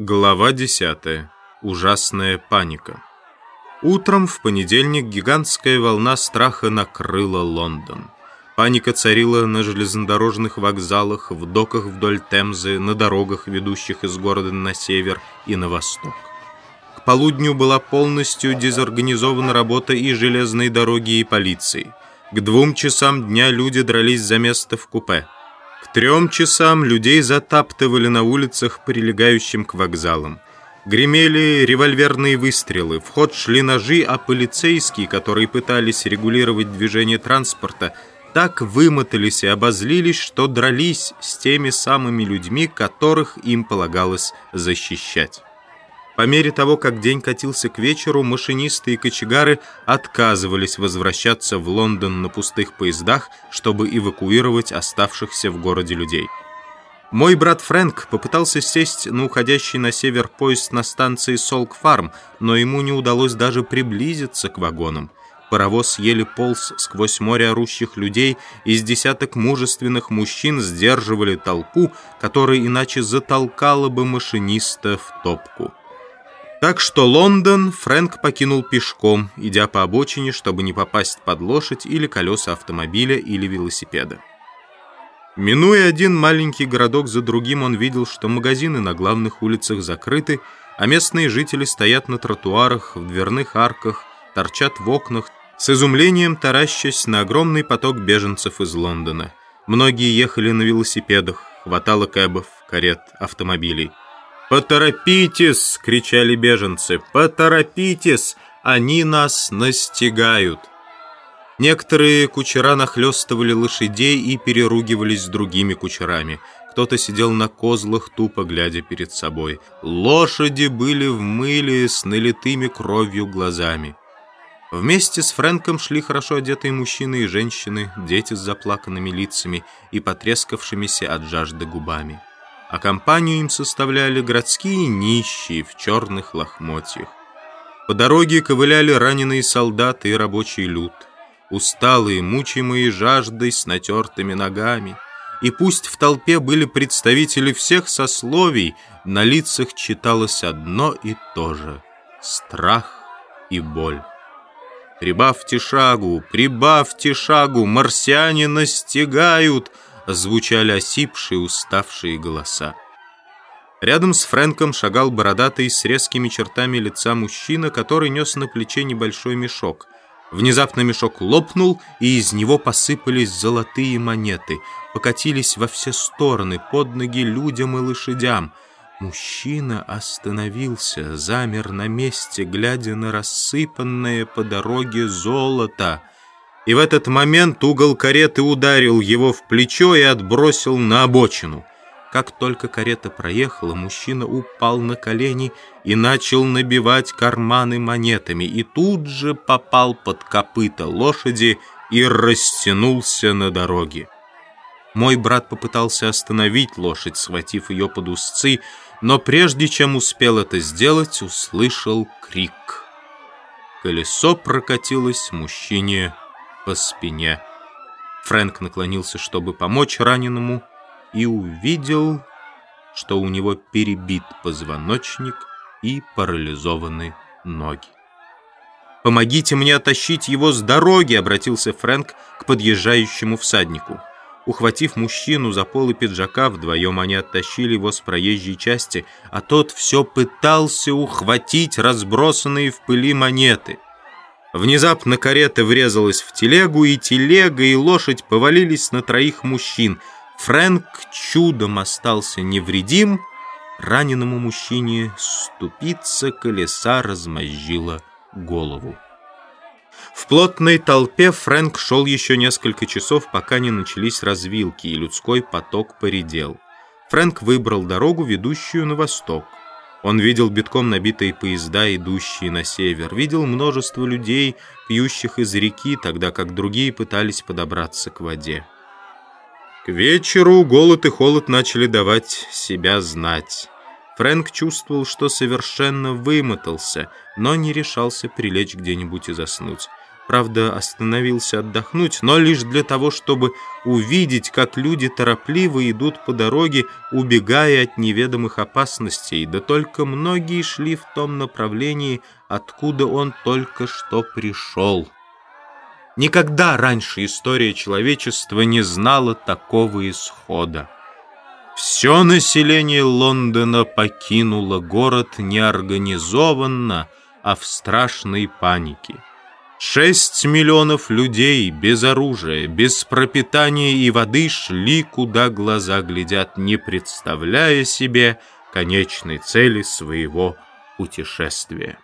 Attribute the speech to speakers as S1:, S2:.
S1: Глава 10. Ужасная паника. Утром в понедельник гигантская волна страха накрыла Лондон. Паника царила на железнодорожных вокзалах, в доках вдоль Темзы, на дорогах, ведущих из города на север и на восток. К полудню была полностью дезорганизована работа и железной дороги, и полиции. К двум часам дня люди дрались за место в купе трем часам людей затаптывали на улицах, прилегающим к вокзалам. Гремели револьверные выстрелы, в ход шли ножи, а полицейские, которые пытались регулировать движение транспорта, так вымотались и обозлились, что дрались с теми самыми людьми, которых им полагалось защищать. По мере того, как день катился к вечеру, машинисты и кочегары отказывались возвращаться в Лондон на пустых поездах, чтобы эвакуировать оставшихся в городе людей. Мой брат Фрэнк попытался сесть на уходящий на север поезд на станции Солк-Фарм, но ему не удалось даже приблизиться к вагонам. Паровоз еле полз сквозь море орущих людей, из десяток мужественных мужчин сдерживали толпу, которая иначе затолкала бы машиниста в топку. Так что Лондон Фрэнк покинул пешком, идя по обочине, чтобы не попасть под лошадь или колеса автомобиля или велосипеда. Минуя один маленький городок за другим, он видел, что магазины на главных улицах закрыты, а местные жители стоят на тротуарах, в дверных арках, торчат в окнах, с изумлением таращась на огромный поток беженцев из Лондона. Многие ехали на велосипедах, хватало кэбов, карет, автомобилей. «Поторопитесь!» — кричали беженцы. «Поторопитесь! Они нас настигают!» Некоторые кучера нахлестывали лошадей и переругивались с другими кучерами. Кто-то сидел на козлах, тупо глядя перед собой. Лошади были в мыле с налитыми кровью глазами. Вместе с Фрэнком шли хорошо одетые мужчины и женщины, дети с заплаканными лицами и потрескавшимися от жажды губами а компанию им составляли городские нищие в черных лохмотьях. По дороге ковыляли раненые солдаты и рабочий люд, усталые, мучимые жаждой с натертыми ногами. И пусть в толпе были представители всех сословий, на лицах читалось одно и то же — страх и боль. «Прибавьте шагу, прибавьте шагу, марсиане настигают!» Звучали осипшие, уставшие голоса. Рядом с Фрэнком шагал бородатый с резкими чертами лица мужчина, который нес на плече небольшой мешок. Внезапно мешок лопнул, и из него посыпались золотые монеты, покатились во все стороны, под ноги людям и лошадям. Мужчина остановился, замер на месте, глядя на рассыпанное по дороге золото — и в этот момент угол кареты ударил его в плечо и отбросил на обочину. Как только карета проехала, мужчина упал на колени и начал набивать карманы монетами, и тут же попал под копыта лошади и растянулся на дороге. Мой брат попытался остановить лошадь, схватив ее под узцы, но прежде чем успел это сделать, услышал крик. Колесо прокатилось мужчине по спине. Фрэнк наклонился, чтобы помочь раненому, и увидел, что у него перебит позвоночник и парализованы ноги. «Помогите мне оттащить его с дороги!» — обратился Фрэнк к подъезжающему всаднику. Ухватив мужчину за полы пиджака, вдвоем они оттащили его с проезжей части, а тот все пытался ухватить разбросанные в пыли монеты. Внезапно карета врезалась в телегу, и телега, и лошадь повалились на троих мужчин. Фрэнк чудом остался невредим. Раненому мужчине ступица колеса размозжила голову. В плотной толпе Фрэнк шел еще несколько часов, пока не начались развилки, и людской поток поредел. Фрэнк выбрал дорогу, ведущую на восток. Он видел битком набитые поезда, идущие на север, видел множество людей, пьющих из реки, тогда как другие пытались подобраться к воде. К вечеру голод и холод начали давать себя знать. Фрэнк чувствовал, что совершенно вымотался, но не решался прилечь где-нибудь и заснуть. Правда, остановился отдохнуть, но лишь для того, чтобы увидеть, как люди торопливо идут по дороге, убегая от неведомых опасностей, да только многие шли в том направлении, откуда он только что пришел. Никогда раньше история человечества не знала такого исхода. Все население Лондона покинуло город неорганизованно, а в страшной панике. Шесть миллионов людей без оружия, без пропитания и воды шли, куда глаза глядят, не представляя себе конечной цели своего путешествия.